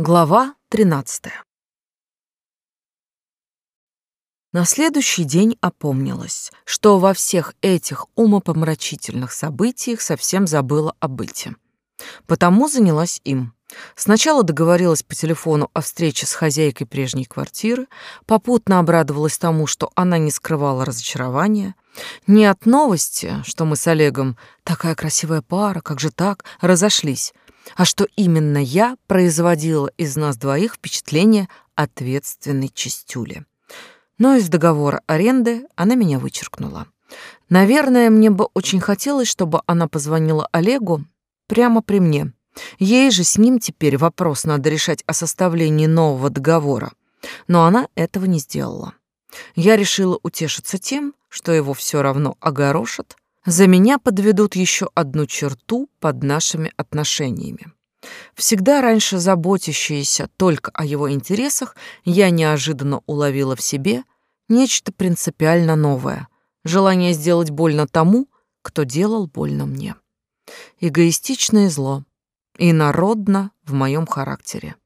Глава 13. На следующий день опомнилась, что во всех этих умопомрачительных событиях совсем забыла о быте. Потому занялась им. Сначала договорилась по телефону о встрече с хозяйкой прежней квартиры, попутно обрадовалась тому, что она не скрывала разочарования. Не от новости, что мы с Олегом, такая красивая пара, как же так, разошлись, а что именно я производила из нас двоих впечатление ответственной чистюли. Но из договора аренды она меня вычеркнула. Наверное, мне бы очень хотелось, чтобы она позвонила Олегу прямо при мне. Ей же с ним теперь вопрос надо решать о составлении нового договора. Но она этого не сделала. Я решила утешиться тем, что его все равно огорошат, за меня подведут еще одну черту под нашими отношениями. Всегда раньше заботящаяся только о его интересах, я неожиданно уловила в себе нечто принципиально новое — желание сделать больно тому, кто делал больно мне. Эгоистичное зло и народно в моем характере.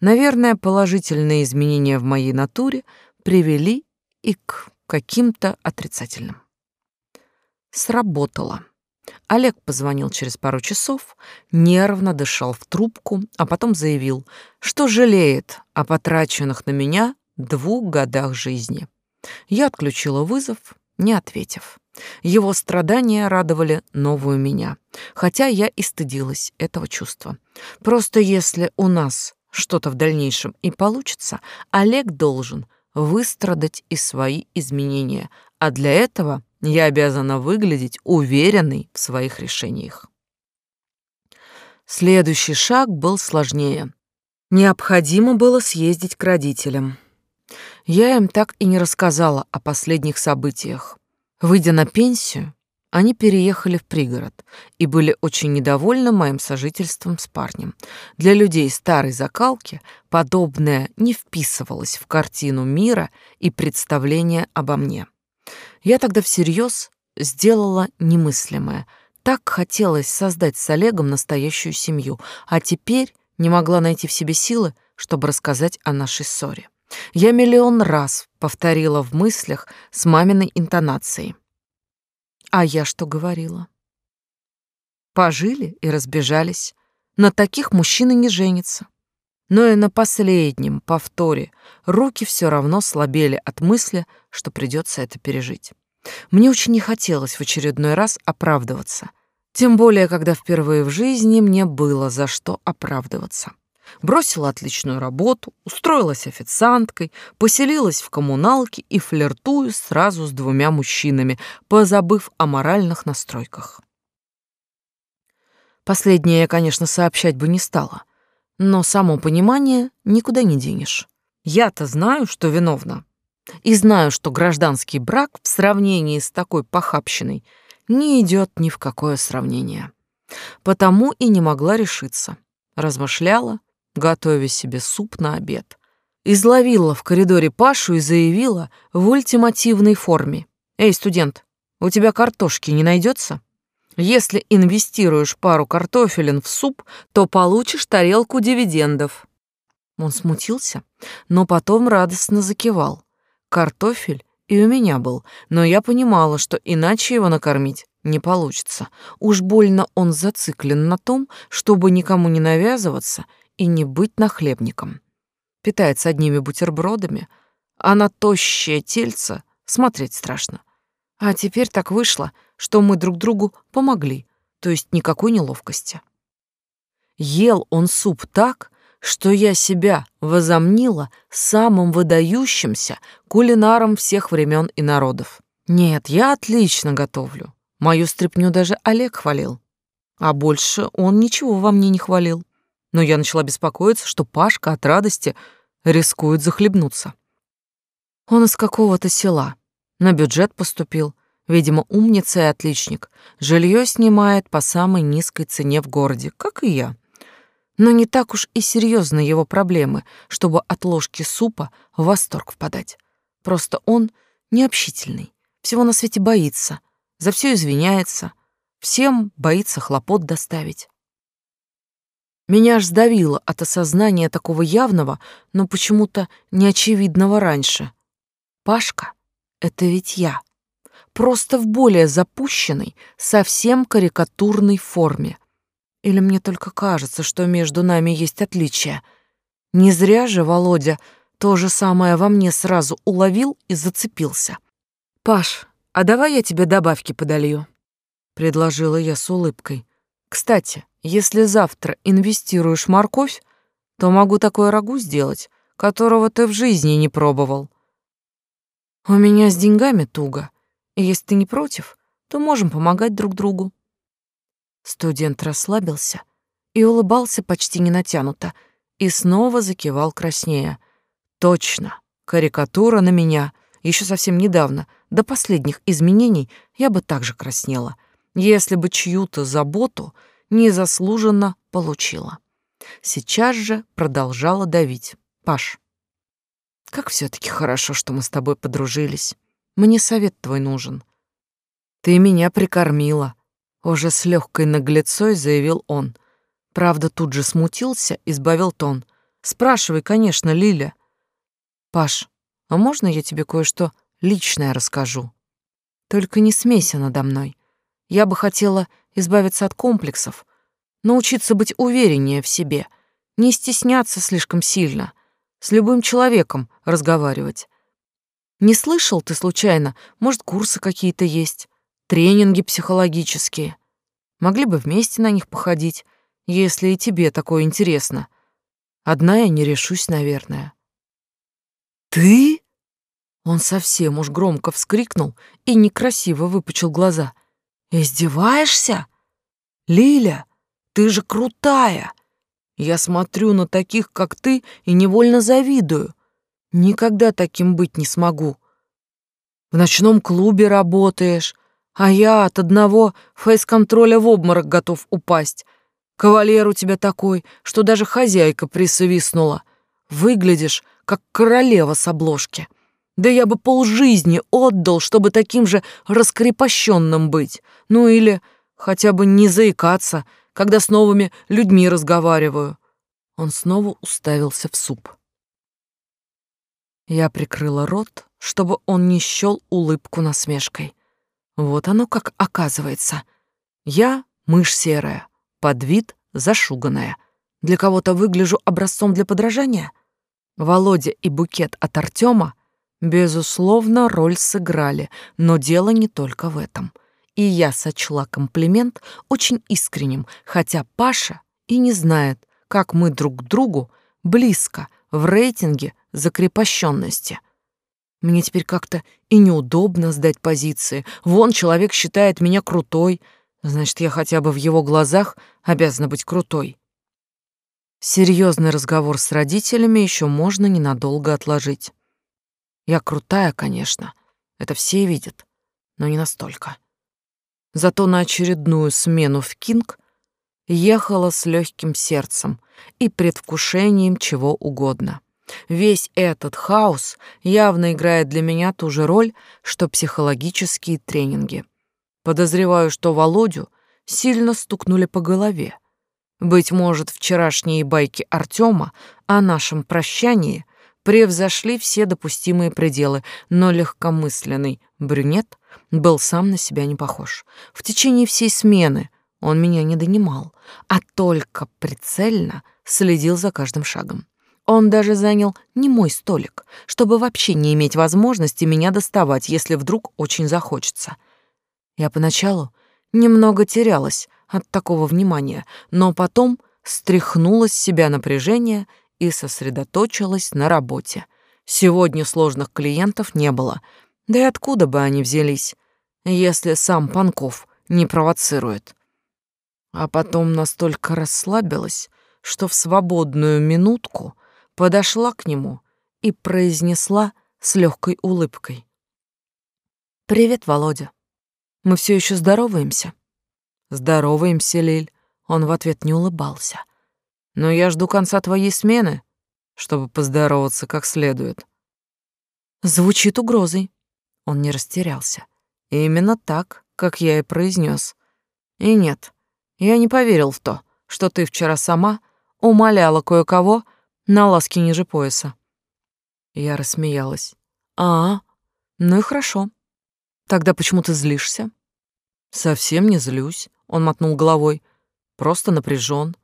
Наверное, положительные изменения в моей натуре привели и к каким-то отрицательным сработало. Олег позвонил через пару часов, нервно дышал в трубку, а потом заявил, что жалеет о потраченных на меня двух годах жизни. Я отключила вызов, не ответив. Его страдания радовали новую меня, хотя я и стыдилась этого чувства. Просто если у нас что-то в дальнейшем и получится, Олег должен выстрадать и свои изменения, а для этого я обязана выглядеть уверенной в своих решениях. Следующий шаг был сложнее. Необходимо было съездить к родителям. Я им так и не рассказала о последних событиях. Выйдя на пенсию, они переехали в пригород и были очень недовольны моим сожительством с парнем. Для людей старой закалки подобное не вписывалось в картину мира и представление обо мне. Я тогда всерьез сделала немыслимое. Так хотелось создать с Олегом настоящую семью, а теперь не могла найти в себе силы, чтобы рассказать о нашей ссоре. Я миллион раз повторила в мыслях с маминой интонацией. А я что говорила? Пожили и разбежались. На таких мужчины не женятся. Но и на последнем повторе руки все равно слабели от мысли, что придется это пережить. Мне очень не хотелось в очередной раз оправдываться, тем более, когда впервые в жизни мне было за что оправдываться. Бросила отличную работу, устроилась официанткой, поселилась в коммуналке и флиртую сразу с двумя мужчинами, позабыв о моральных настройках. Последнее я, конечно, сообщать бы не стала, но само понимание никуда не денешь. Я-то знаю, что виновна. И знаю, что гражданский брак в сравнении с такой похабщиной не идет ни в какое сравнение. Потому и не могла решиться. Размышляла, готовя себе суп на обед. Изловила в коридоре Пашу и заявила в ультимативной форме. «Эй, студент, у тебя картошки не найдется? Если инвестируешь пару картофелин в суп, то получишь тарелку дивидендов». Он смутился, но потом радостно закивал. Картофель и у меня был, но я понимала, что иначе его накормить не получится. Уж больно он зациклен на том, чтобы никому не навязываться и не быть нахлебником. Питается одними бутербродами, а на тощее тельце смотреть страшно. А теперь так вышло, что мы друг другу помогли, то есть никакой неловкости. Ел он суп так, что я себя возомнила самым выдающимся кулинаром всех времен и народов. Нет, я отлично готовлю. Мою стряпню даже Олег хвалил. А больше он ничего во мне не хвалил. Но я начала беспокоиться, что Пашка от радости рискует захлебнуться. Он из какого-то села. На бюджет поступил. Видимо, умница и отличник. Жилье снимает по самой низкой цене в городе, как и я. Но не так уж и серьезны его проблемы, чтобы от ложки супа в восторг впадать. Просто он необщительный, всего на свете боится, за все извиняется, всем боится хлопот доставить. Меня аж сдавило от осознания такого явного, но почему-то неочевидного раньше. Пашка — это ведь я. Просто в более запущенной, совсем карикатурной форме. Или мне только кажется, что между нами есть отличия. Не зря же Володя то же самое во мне сразу уловил и зацепился. «Паш, а давай я тебе добавки подолью», — предложила я с улыбкой. «Кстати, если завтра инвестируешь морковь, то могу такое рагу сделать, которого ты в жизни не пробовал. У меня с деньгами туго, и если ты не против, то можем помогать друг другу. Студент расслабился и улыбался почти не натянуто, и снова закивал краснея. Точно, карикатура на меня. Еще совсем недавно, до последних изменений, я бы также краснела, если бы чью-то заботу — незаслуженно получила. Сейчас же продолжала давить. Паш, как все таки хорошо, что мы с тобой подружились. Мне совет твой нужен. Ты меня прикормила, уже с легкой наглецой заявил он. Правда, тут же смутился и сбавил тон. Спрашивай, конечно, Лиля. Паш, а можно я тебе кое-что личное расскажу? Только не смейся надо мной. Я бы хотела избавиться от комплексов, научиться быть увереннее в себе, не стесняться слишком сильно, с любым человеком разговаривать. Не слышал ты случайно, может, курсы какие-то есть, тренинги психологические. Могли бы вместе на них походить, если и тебе такое интересно. Одна я не решусь, наверное. Ты? Он совсем уж громко вскрикнул и некрасиво выпучил глаза. Издеваешься? Лиля, ты же крутая. Я смотрю на таких, как ты, и невольно завидую. Никогда таким быть не смогу. В ночном клубе работаешь, а я от одного фейс-контроля в обморок готов упасть. Кавалер у тебя такой, что даже хозяйка присвистнула. Выглядишь, как королева с обложки. Да я бы полжизни отдал, чтобы таким же раскрепощенным быть. Ну или хотя бы не заикаться, когда с новыми людьми разговариваю. Он снова уставился в суп. Я прикрыла рот, чтобы он не счёл улыбку насмешкой. Вот оно как оказывается. Я мышь серая, под вид зашуганная. Для кого-то выгляжу образцом для подражания. Володя и букет от Артема Безусловно, роль сыграли, но дело не только в этом. И я сочла комплимент очень искренним, хотя Паша и не знает, как мы друг к другу близко в рейтинге закрепощенности. Мне теперь как-то и неудобно сдать позиции. Вон человек считает меня крутой, значит, я хотя бы в его глазах обязана быть крутой. Серьезный разговор с родителями еще можно ненадолго отложить. Я крутая, конечно, это все видят, но не настолько. Зато на очередную смену в Кинг ехала с легким сердцем и предвкушением чего угодно. Весь этот хаос явно играет для меня ту же роль, что психологические тренинги. Подозреваю, что Володю сильно стукнули по голове. Быть может, вчерашние байки Артема о нашем прощании превзошли все допустимые пределы, но легкомысленный брюнет был сам на себя не похож. В течение всей смены он меня не донимал, а только прицельно следил за каждым шагом. Он даже занял не мой столик, чтобы вообще не иметь возможности меня доставать, если вдруг очень захочется. Я поначалу немного терялась от такого внимания, но потом стряхнула с себя напряжение и сосредоточилась на работе. Сегодня сложных клиентов не было, да и откуда бы они взялись, если сам Панков не провоцирует. А потом настолько расслабилась, что в свободную минутку подошла к нему и произнесла с легкой улыбкой. «Привет, Володя. Мы все еще здороваемся?» «Здороваемся, Лиль». Он в ответ не улыбался. Но я жду конца твоей смены, чтобы поздороваться как следует. Звучит угрозой. Он не растерялся. Именно так, как я и произнес. И нет, я не поверил в то, что ты вчера сама умоляла кое-кого на ласки ниже пояса. Я рассмеялась. «А, ну и хорошо. Тогда почему ты злишься?» «Совсем не злюсь», — он мотнул головой. «Просто напряжен.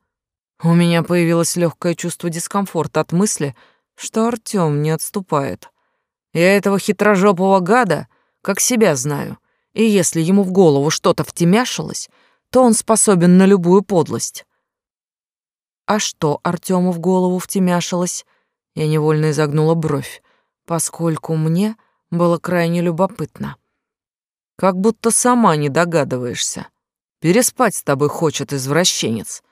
У меня появилось легкое чувство дискомфорта от мысли, что Артём не отступает. Я этого хитрожопого гада как себя знаю, и если ему в голову что-то втемяшилось, то он способен на любую подлость. А что Артёму в голову втемяшилось? Я невольно изогнула бровь, поскольку мне было крайне любопытно. Как будто сама не догадываешься. Переспать с тобой хочет извращенец.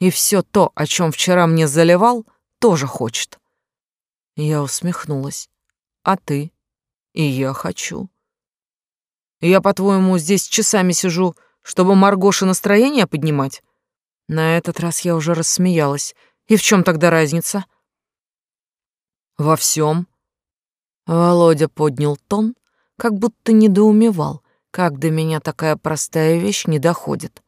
И все то, о чем вчера мне заливал, тоже хочет. Я усмехнулась. А ты? И я хочу. Я, по-твоему, здесь часами сижу, чтобы Маргоше настроение поднимать? На этот раз я уже рассмеялась. И в чем тогда разница? Во всем. Володя поднял тон, как будто недоумевал, как до меня такая простая вещь не доходит.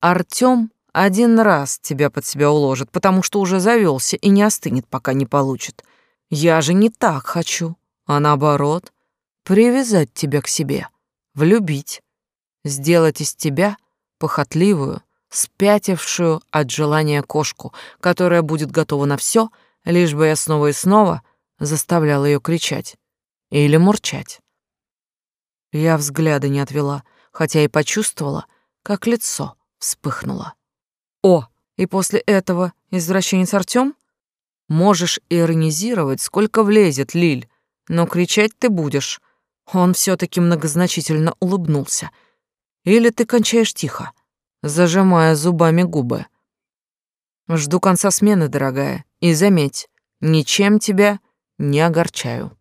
Артём один раз тебя под себя уложит, потому что уже завелся и не остынет, пока не получит. Я же не так хочу, а наоборот, привязать тебя к себе, влюбить, сделать из тебя похотливую, спятившую от желания кошку, которая будет готова на все, лишь бы я снова и снова заставляла ее кричать или мурчать. Я взгляда не отвела, хотя и почувствовала, как лицо вспыхнуло. О, и после этого извращенец Артём? Можешь иронизировать, сколько влезет, Лиль, но кричать ты будешь. Он все таки многозначительно улыбнулся. Или ты кончаешь тихо, зажимая зубами губы. Жду конца смены, дорогая, и заметь, ничем тебя не огорчаю.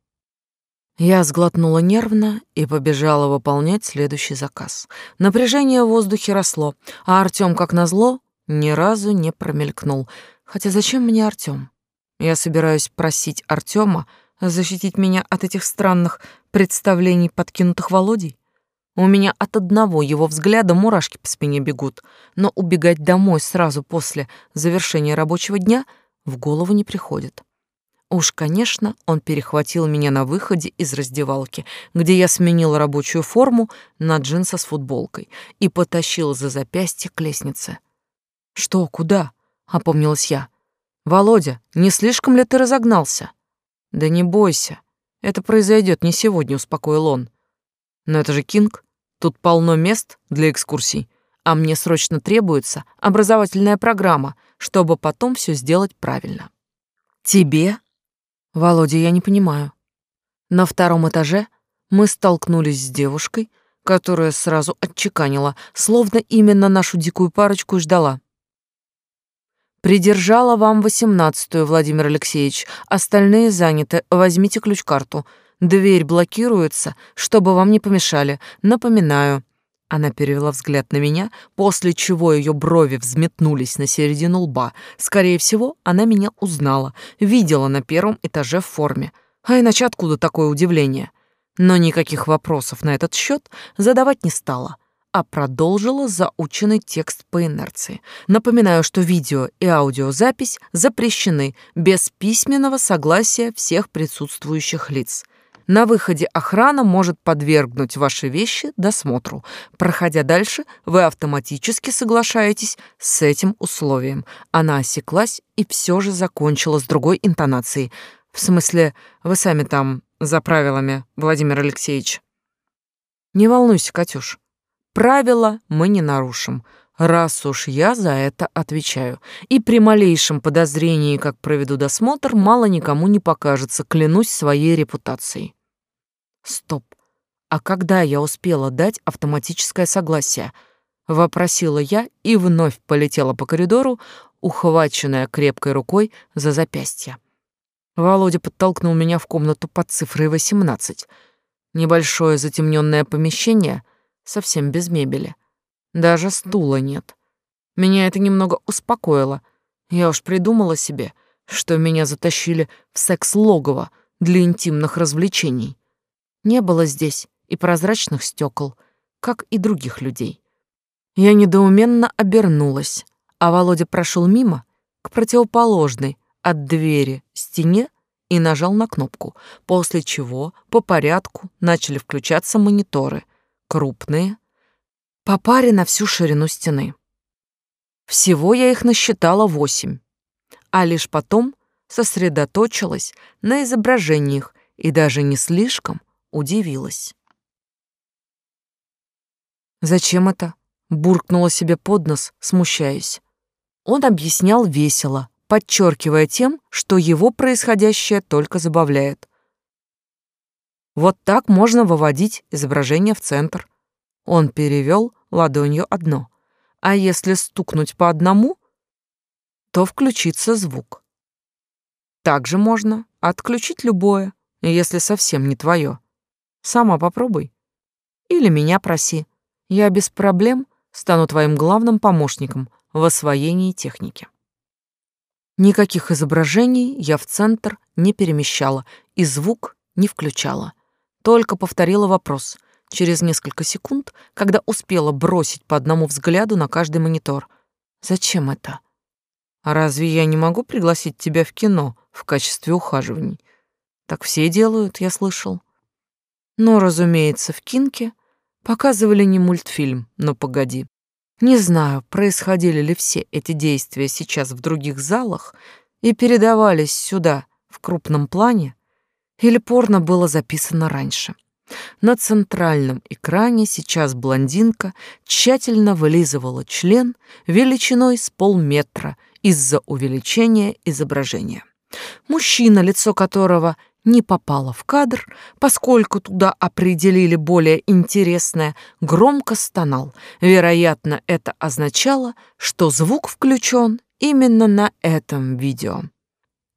Я сглотнула нервно и побежала выполнять следующий заказ. Напряжение в воздухе росло, а Артём, как назло, ни разу не промелькнул. Хотя зачем мне Артём? Я собираюсь просить Артёма защитить меня от этих странных представлений, подкинутых Володей? У меня от одного его взгляда мурашки по спине бегут, но убегать домой сразу после завершения рабочего дня в голову не приходит. Уж, конечно, он перехватил меня на выходе из раздевалки, где я сменил рабочую форму на джинсы с футболкой и потащил за запястье к лестнице. «Что, куда?» — опомнилась я. «Володя, не слишком ли ты разогнался?» «Да не бойся, это произойдет не сегодня», — успокоил он. «Но это же Кинг, тут полно мест для экскурсий, а мне срочно требуется образовательная программа, чтобы потом все сделать правильно». «Тебе Володя, я не понимаю. На втором этаже мы столкнулись с девушкой, которая сразу отчеканила, словно именно нашу дикую парочку ждала. Придержала вам восемнадцатую, Владимир Алексеевич. Остальные заняты. Возьмите ключ-карту. Дверь блокируется, чтобы вам не помешали. Напоминаю, она перевела взгляд на меня, после чего ее брови взметнулись на середину лба. Скорее всего, она меня узнала, видела на первом этаже в форме. А иначе откуда такое удивление? Но никаких вопросов на этот счет задавать не стала, а продолжила заученный текст по инерции. Напоминаю, что видео и аудиозапись запрещены без письменного согласия всех присутствующих лиц. На выходе охрана может подвергнуть ваши вещи досмотру. Проходя дальше, вы автоматически соглашаетесь с этим условием. Она осеклась и все же закончила с другой интонацией. В смысле, вы сами там за правилами, Владимир Алексеевич. Не волнуйся, Катюш. Правила мы не нарушим, раз уж я за это отвечаю. И при малейшем подозрении, как проведу досмотр, мало никому не покажется, клянусь своей репутацией. Стоп. А когда я успела дать автоматическое согласие? Вопросила я и вновь полетела по коридору, ухваченная крепкой рукой за запястье. Володя подтолкнул меня в комнату под цифрой 18. Небольшое затемненное помещение, совсем без мебели. Даже стула нет. Меня это немного успокоило. Я уж придумала себе, что меня затащили в секс-логово для интимных развлечений. Не было здесь и прозрачных стекол, как и других людей. Я недоуменно обернулась, а Володя прошел мимо к противоположной от двери стене и нажал на кнопку, после чего по порядку начали включаться мониторы, крупные, по паре на всю ширину стены. Всего я их насчитала восемь, а лишь потом сосредоточилась на изображениях и даже не слишком удивилась. «Зачем это?» — буркнула себе под нос, смущаясь. Он объяснял весело, подчеркивая тем, что его происходящее только забавляет. Вот так можно выводить изображение в центр. Он перевел ладонью одно. А если стукнуть по одному, то включится звук. Также можно отключить любое, если совсем не твое. Сама попробуй. Или меня проси. Я без проблем стану твоим главным помощником в освоении техники. Никаких изображений я в центр не перемещала и звук не включала. Только повторила вопрос через несколько секунд, когда успела бросить по одному взгляду на каждый монитор. «Зачем это?» «А разве я не могу пригласить тебя в кино в качестве ухаживаний?» «Так все делают, я слышал». Но, разумеется, в Кинке показывали не мультфильм, но погоди. Не знаю, происходили ли все эти действия сейчас в других залах и передавались сюда в крупном плане, или порно было записано раньше. На центральном экране сейчас блондинка тщательно вылизывала член величиной с полметра из-за увеличения изображения. Мужчина, лицо которого не попало в кадр, поскольку туда определили более интересное, громко стонал. Вероятно, это означало, что звук включен именно на этом видео.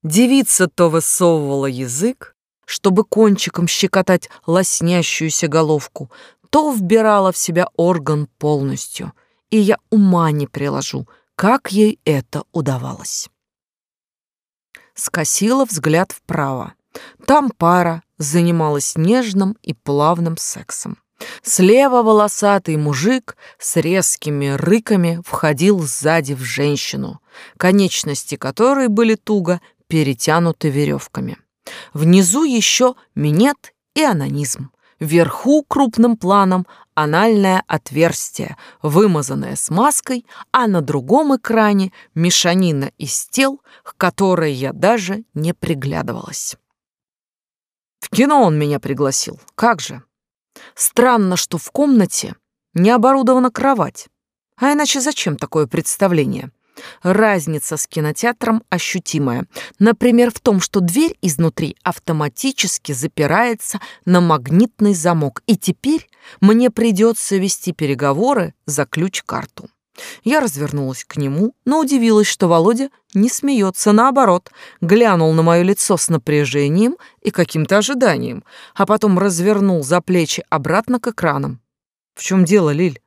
Девица то высовывала язык, чтобы кончиком щекотать лоснящуюся головку, то вбирала в себя орган полностью, и я ума не приложу, как ей это удавалось. Скосила взгляд вправо. Там пара занималась нежным и плавным сексом. Слева волосатый мужик с резкими рыками входил сзади в женщину, конечности которой были туго перетянуты веревками. Внизу еще минет и анонизм. Вверху крупным планом анальное отверстие, вымазанное смазкой, а на другом экране мешанина из тел, к которой я даже не приглядывалась. В кино он меня пригласил. Как же? Странно, что в комнате не оборудована кровать. А иначе зачем такое представление? Разница с кинотеатром ощутимая. Например, в том, что дверь изнутри автоматически запирается на магнитный замок, и теперь мне придется вести переговоры за ключ-карту. Я развернулась к нему, но удивилась, что Володя не смеется, наоборот, глянул на мое лицо с напряжением и каким-то ожиданием, а потом развернул за плечи обратно к экранам. «В чем дело, Лиль?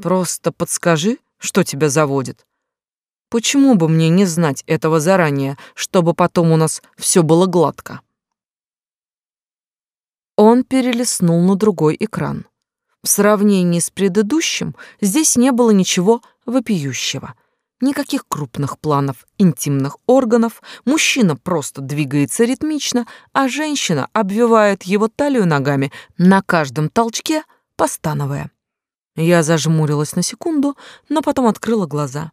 Просто подскажи, что тебя заводит. Почему бы мне не знать этого заранее, чтобы потом у нас все было гладко?» Он перелистнул на другой экран. В сравнении с предыдущим здесь не было ничего вопиющего. Никаких крупных планов интимных органов, мужчина просто двигается ритмично, а женщина обвивает его талию ногами на каждом толчке, постановая. Я зажмурилась на секунду, но потом открыла глаза.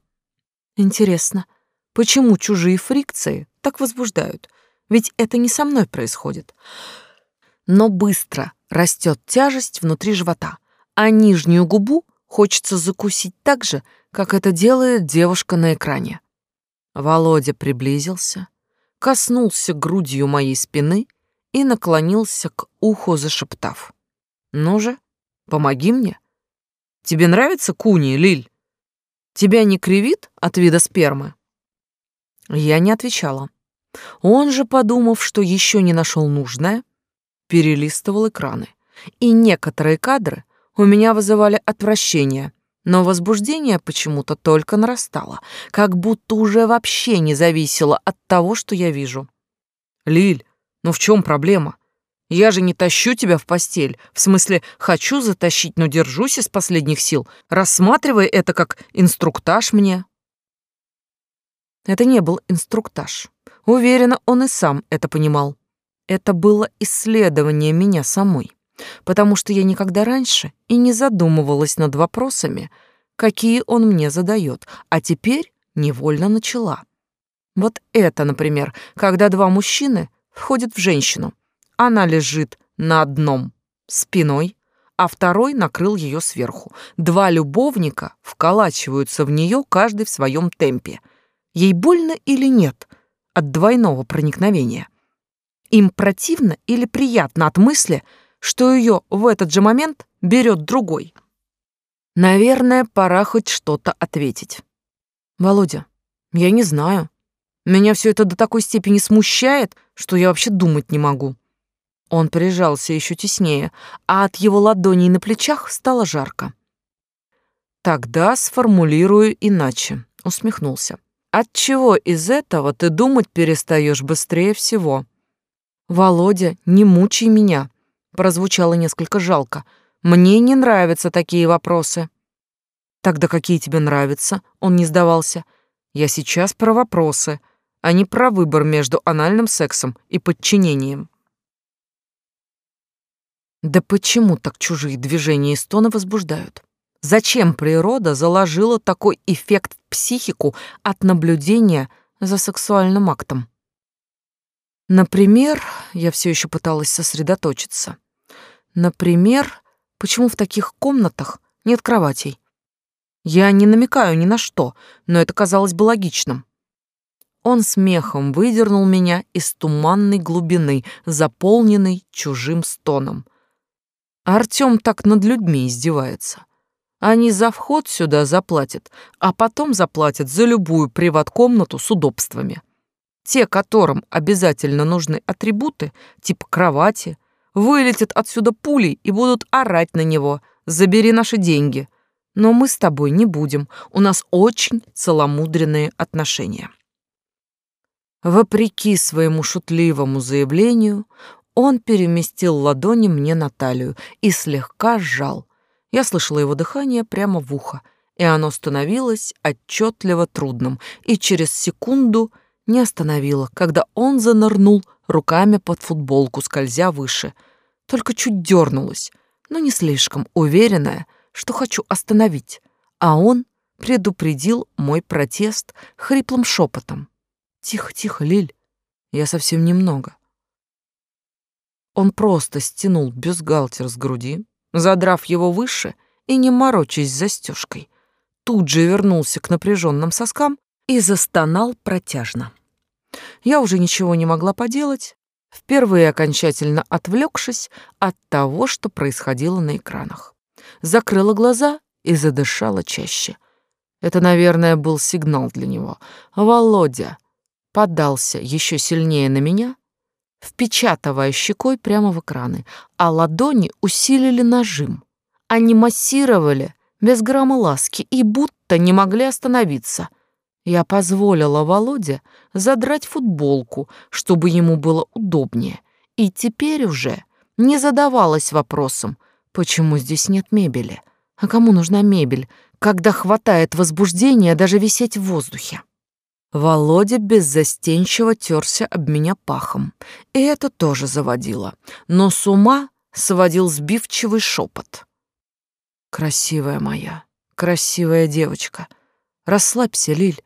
Интересно, почему чужие фрикции так возбуждают? Ведь это не со мной происходит. Но быстро растет тяжесть внутри живота а нижнюю губу хочется закусить так же, как это делает девушка на экране. Володя приблизился, коснулся грудью моей спины и наклонился к уху, зашептав. «Ну же, помоги мне. Тебе нравится куни, Лиль? Тебя не кривит от вида спермы?» Я не отвечала. Он же, подумав, что еще не нашел нужное, перелистывал экраны, и некоторые кадры у меня вызывали отвращение, но возбуждение почему-то только нарастало, как будто уже вообще не зависело от того, что я вижу. «Лиль, ну в чем проблема? Я же не тащу тебя в постель. В смысле, хочу затащить, но держусь из последних сил. Рассматривай это как инструктаж мне». Это не был инструктаж. Уверена, он и сам это понимал. Это было исследование меня самой, потому что я никогда раньше и не задумывалась над вопросами, какие он мне задает, а теперь невольно начала. Вот это, например, когда два мужчины входят в женщину. Она лежит на одном спиной, а второй накрыл ее сверху. Два любовника вколачиваются в нее каждый в своем темпе. Ей больно или нет от двойного проникновения? Им противно или приятно от мысли, что ее в этот же момент берет другой? Наверное, пора хоть что-то ответить. Володя, я не знаю. Меня все это до такой степени смущает, что я вообще думать не могу. Он прижался еще теснее, а от его ладоней на плечах стало жарко. Тогда сформулирую иначе, усмехнулся. От чего из этого ты думать перестаешь быстрее всего? Володя, не мучай меня, прозвучало несколько жалко. Мне не нравятся такие вопросы. Тогда какие тебе нравятся? Он не сдавался. Я сейчас про вопросы, а не про выбор между анальным сексом и подчинением. Да почему так чужие движения и стоны возбуждают? Зачем природа заложила такой эффект в психику от наблюдения за сексуальным актом? Например, я все еще пыталась сосредоточиться. Например, почему в таких комнатах нет кроватей? Я не намекаю ни на что, но это казалось бы логичным. Он смехом выдернул меня из туманной глубины, заполненной чужим стоном. Артём так над людьми издевается. Они за вход сюда заплатят, а потом заплатят за любую приват-комнату с удобствами. Те, которым обязательно нужны атрибуты, типа кровати, вылетят отсюда пулей и будут орать на него «забери наши деньги». Но мы с тобой не будем, у нас очень целомудренные отношения. Вопреки своему шутливому заявлению, он переместил ладони мне на талию и слегка сжал. Я слышала его дыхание прямо в ухо, и оно становилось отчетливо трудным, и через секунду не остановило, когда он занырнул руками под футболку, скользя выше. Только чуть дернулась, но не слишком уверенная, что хочу остановить, а он предупредил мой протест хриплым шепотом. Тихо, тихо, Лиль. Я совсем немного. Он просто стянул бюстгальтер с груди, задрав его выше и не морочась застежкой. Тут же вернулся к напряженным соскам и застонал протяжно. Я уже ничего не могла поделать, впервые окончательно отвлекшись от того, что происходило на экранах. Закрыла глаза и задышала чаще. Это, наверное, был сигнал для него. Володя, подался еще сильнее на меня, впечатывая щекой прямо в экраны, а ладони усилили нажим. Они массировали без грамма ласки и будто не могли остановиться. Я позволила Володе задрать футболку, чтобы ему было удобнее, и теперь уже не задавалась вопросом, почему здесь нет мебели. А кому нужна мебель, когда хватает возбуждения даже висеть в воздухе? Володя беззастенчиво терся об меня пахом, и это тоже заводило, но с ума сводил сбивчивый шепот. «Красивая моя, красивая девочка, расслабься, Лиль,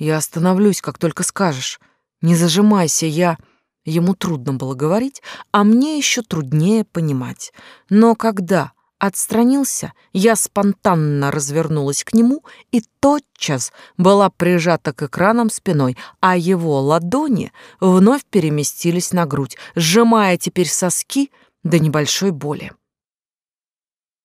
я остановлюсь, как только скажешь. Не зажимайся, я...» Ему трудно было говорить, а мне еще труднее понимать. Но когда отстранился, я спонтанно развернулась к нему и тотчас была прижата к экранам спиной, а его ладони вновь переместились на грудь, сжимая теперь соски до небольшой боли.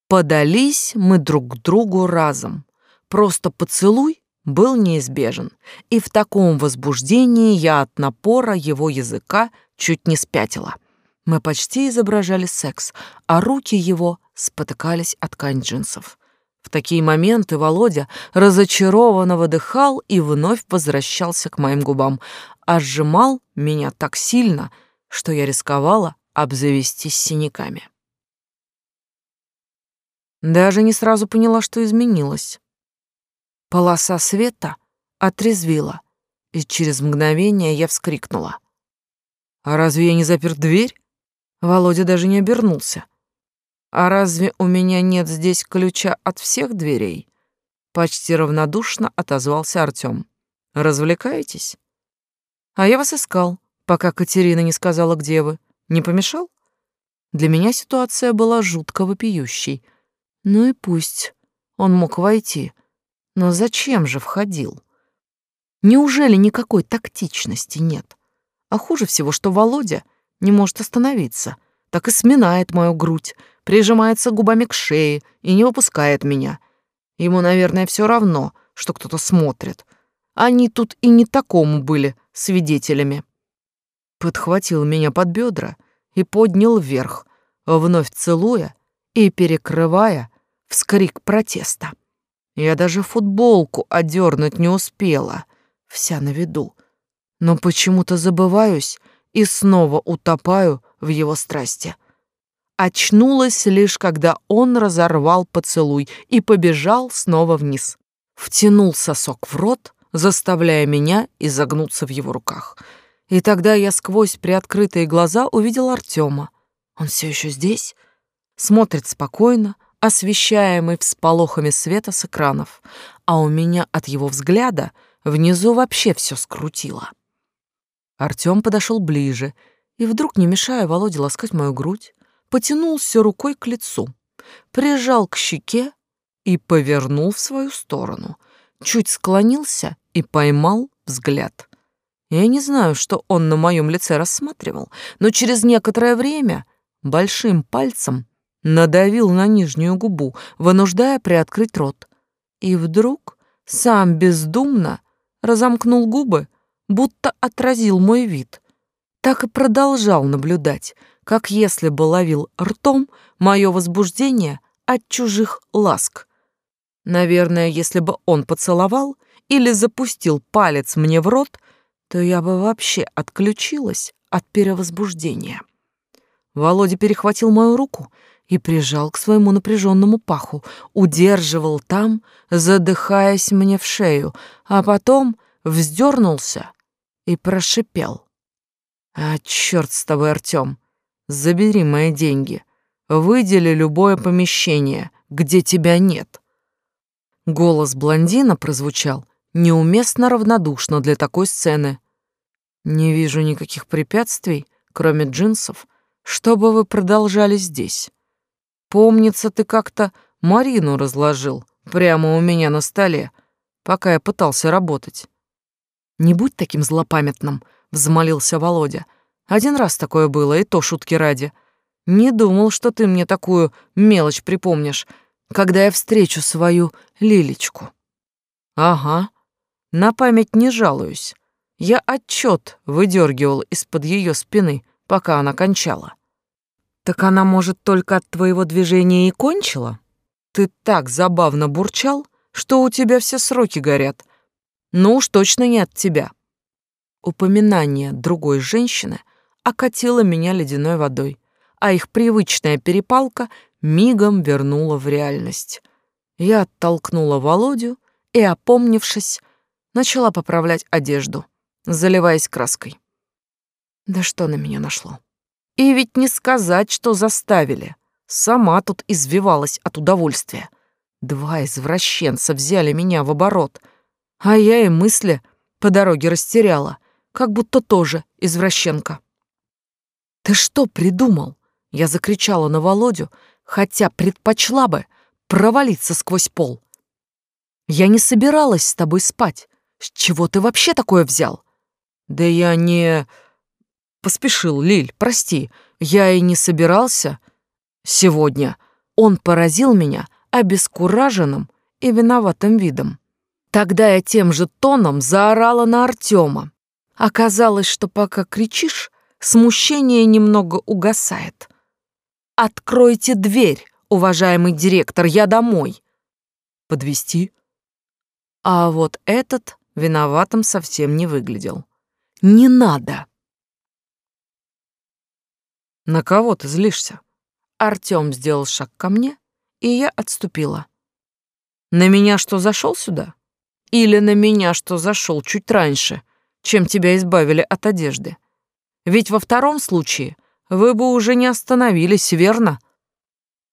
Подались мы друг к другу разом. Просто поцелуй был неизбежен, и в таком возбуждении я от напора его языка чуть не спятила. Мы почти изображали секс, а руки его спотыкались от ткань джинсов. В такие моменты Володя разочарованно выдыхал и вновь возвращался к моим губам, а сжимал меня так сильно, что я рисковала обзавестись синяками. Даже не сразу поняла, что изменилось. Полоса света отрезвила, и через мгновение я вскрикнула. «А разве я не запер дверь?» Володя даже не обернулся. «А разве у меня нет здесь ключа от всех дверей?» Почти равнодушно отозвался Артём. «Развлекаетесь?» «А я вас искал, пока Катерина не сказала, где вы. Не помешал?» Для меня ситуация была жутко вопиющей. Ну и пусть. Он мог войти. Но зачем же входил? Неужели никакой тактичности нет? А хуже всего, что Володя не может остановиться, так и сминает мою грудь, прижимается губами к шее и не выпускает меня. Ему, наверное, все равно, что кто-то смотрит. Они тут и не такому были свидетелями. Подхватил меня под бедра и поднял вверх, вновь целуя и перекрывая вскрик протеста. Я даже футболку одернуть не успела, вся на виду. Но почему-то забываюсь и снова утопаю в его страсти. Очнулась лишь, когда он разорвал поцелуй и побежал снова вниз. Втянул сосок в рот, заставляя меня изогнуться в его руках. И тогда я сквозь приоткрытые глаза увидел Артема. Он все еще здесь? Смотрит спокойно, освещаемый всполохами света с экранов, а у меня от его взгляда внизу вообще все скрутило. Артём подошел ближе и вдруг, не мешая Володе ласкать мою грудь, потянулся рукой к лицу, прижал к щеке и повернул в свою сторону, чуть склонился и поймал взгляд. Я не знаю, что он на моем лице рассматривал, но через некоторое время большим пальцем надавил на нижнюю губу, вынуждая приоткрыть рот. И вдруг сам бездумно разомкнул губы, будто отразил мой вид. Так и продолжал наблюдать, как если бы ловил ртом мое возбуждение от чужих ласк. Наверное, если бы он поцеловал или запустил палец мне в рот, то я бы вообще отключилась от перевозбуждения. Володя перехватил мою руку и прижал к своему напряженному паху, удерживал там, задыхаясь мне в шею, а потом вздернулся и прошипел. «А черт с тобой, Артем, забери мои деньги, выдели любое помещение, где тебя нет». Голос блондина прозвучал неуместно равнодушно для такой сцены. «Не вижу никаких препятствий, кроме джинсов, чтобы вы продолжали здесь. Помнится, ты как-то Марину разложил прямо у меня на столе, пока я пытался работать. Не будь таким злопамятным, взмолился Володя. Один раз такое было, и то шутки ради. Не думал, что ты мне такую мелочь припомнишь, когда я встречу свою Лилечку. Ага, на память не жалуюсь. Я отчет выдергивал из-под ее спины, пока она кончала. Так она, может, только от твоего движения и кончила? Ты так забавно бурчал, что у тебя все сроки горят. Ну уж точно не от тебя. Упоминание другой женщины окатило меня ледяной водой, а их привычная перепалка мигом вернула в реальность. Я оттолкнула Володю и, опомнившись, начала поправлять одежду, заливаясь краской. Да что на меня нашло? И ведь не сказать, что заставили. Сама тут извивалась от удовольствия. Два извращенца взяли меня в оборот, а я и мысли по дороге растеряла, как будто тоже извращенка. «Ты что придумал?» Я закричала на Володю, хотя предпочла бы провалиться сквозь пол. «Я не собиралась с тобой спать. С чего ты вообще такое взял?» «Да я не...» Поспешил, Лиль, прости. Я и не собирался. Сегодня он поразил меня обескураженным и виноватым видом. Тогда я тем же тоном заорала на Артема. Оказалось, что пока кричишь, смущение немного угасает. «Откройте дверь, уважаемый директор, я домой!» Подвести. А вот этот виноватым совсем не выглядел. «Не надо!» На кого ты злишься? Артём сделал шаг ко мне, и я отступила. На меня что, зашел сюда? Или на меня что, зашел чуть раньше, чем тебя избавили от одежды. Ведь во втором случае вы бы уже не остановились, верно?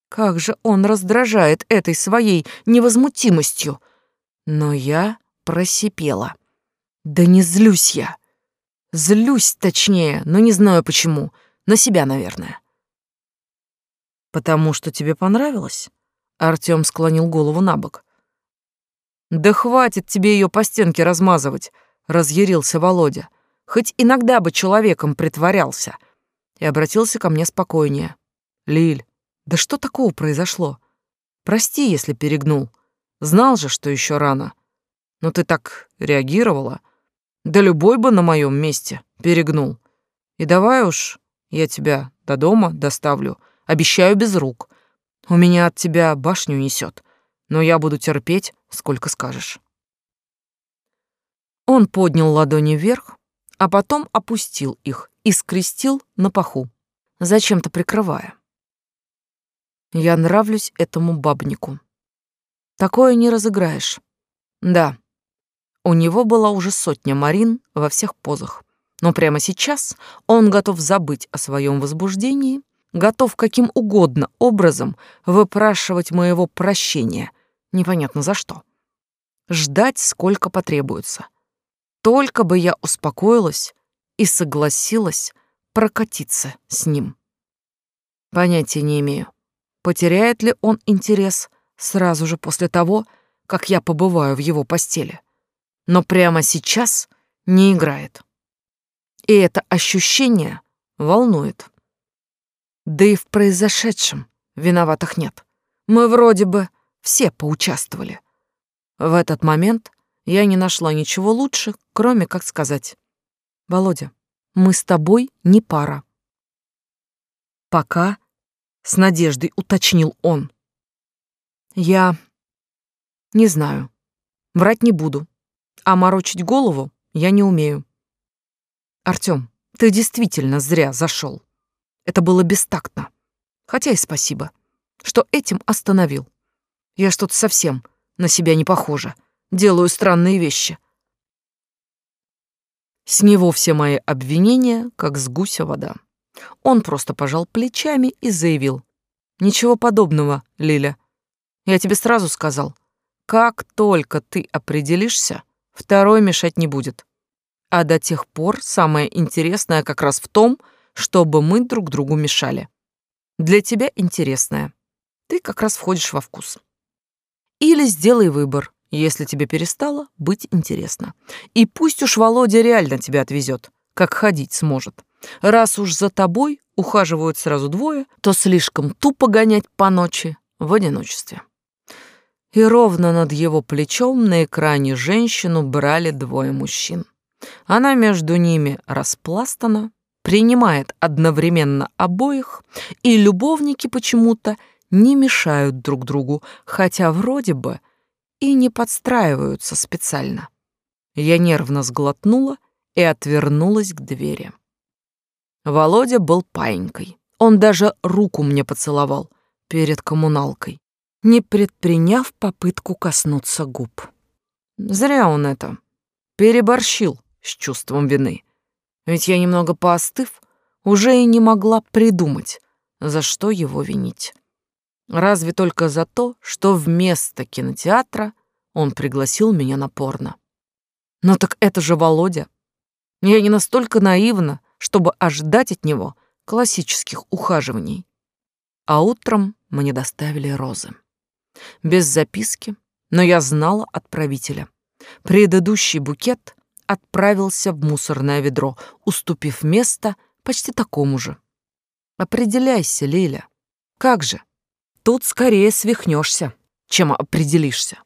Как же он раздражает этой своей невозмутимостью. Но я просипела. Да не злюсь я. Злюсь, точнее, но не знаю почему. На себя, наверное. Потому что тебе понравилось? Артём склонил голову на бок. Да хватит тебе ее по стенке размазывать, разъярился Володя. Хоть иногда бы человеком притворялся. И обратился ко мне спокойнее. Лиль, да что такого произошло? Прости, если перегнул. Знал же, что еще рано. Но ты так реагировала. Да любой бы на моем месте перегнул. И давай уж я тебя до дома доставлю. Обещаю без рук. У меня от тебя башню несет, но я буду терпеть, сколько скажешь. Он поднял ладони вверх, а потом опустил их и скрестил на паху, зачем-то прикрывая. Я нравлюсь этому бабнику. Такое не разыграешь. Да, у него была уже сотня Марин во всех позах. Но прямо сейчас он готов забыть о своем возбуждении, готов каким угодно образом выпрашивать моего прощения, непонятно за что. Ждать сколько потребуется. Только бы я успокоилась и согласилась прокатиться с ним. Понятия не имею, потеряет ли он интерес сразу же после того, как я побываю в его постели но прямо сейчас не играет. И это ощущение волнует. Да и в произошедшем виноватых нет. Мы вроде бы все поучаствовали. В этот момент я не нашла ничего лучше, кроме как сказать. «Володя, мы с тобой не пара». «Пока», — с надеждой уточнил он. «Я не знаю. Врать не буду. А морочить голову я не умею. Артём, ты действительно зря зашел. Это было бестактно. Хотя и спасибо, что этим остановил. Я что-то совсем на себя не похожа. Делаю странные вещи. С него все мои обвинения, как с гуся вода. Он просто пожал плечами и заявил. «Ничего подобного, Лиля. Я тебе сразу сказал, как только ты определишься, Второй мешать не будет. А до тех пор самое интересное как раз в том, чтобы мы друг другу мешали. Для тебя интересное. Ты как раз входишь во вкус. Или сделай выбор, если тебе перестало быть интересно. И пусть уж Володя реально тебя отвезет, как ходить сможет. Раз уж за тобой ухаживают сразу двое, то слишком тупо гонять по ночи в одиночестве и ровно над его плечом на экране женщину брали двое мужчин. Она между ними распластана, принимает одновременно обоих, и любовники почему-то не мешают друг другу, хотя вроде бы и не подстраиваются специально. Я нервно сглотнула и отвернулась к двери. Володя был паинькой. Он даже руку мне поцеловал перед коммуналкой не предприняв попытку коснуться губ. Зря он это. Переборщил с чувством вины. Ведь я немного поостыв, уже и не могла придумать, за что его винить. Разве только за то, что вместо кинотеатра он пригласил меня на порно. Но так это же Володя. Я не настолько наивна, чтобы ожидать от него классических ухаживаний. А утром мне доставили розы без записки, но я знала отправителя. Предыдущий букет отправился в мусорное ведро, уступив место почти такому же. Определяйся, Лиля. Как же? Тут скорее свихнешься, чем определишься.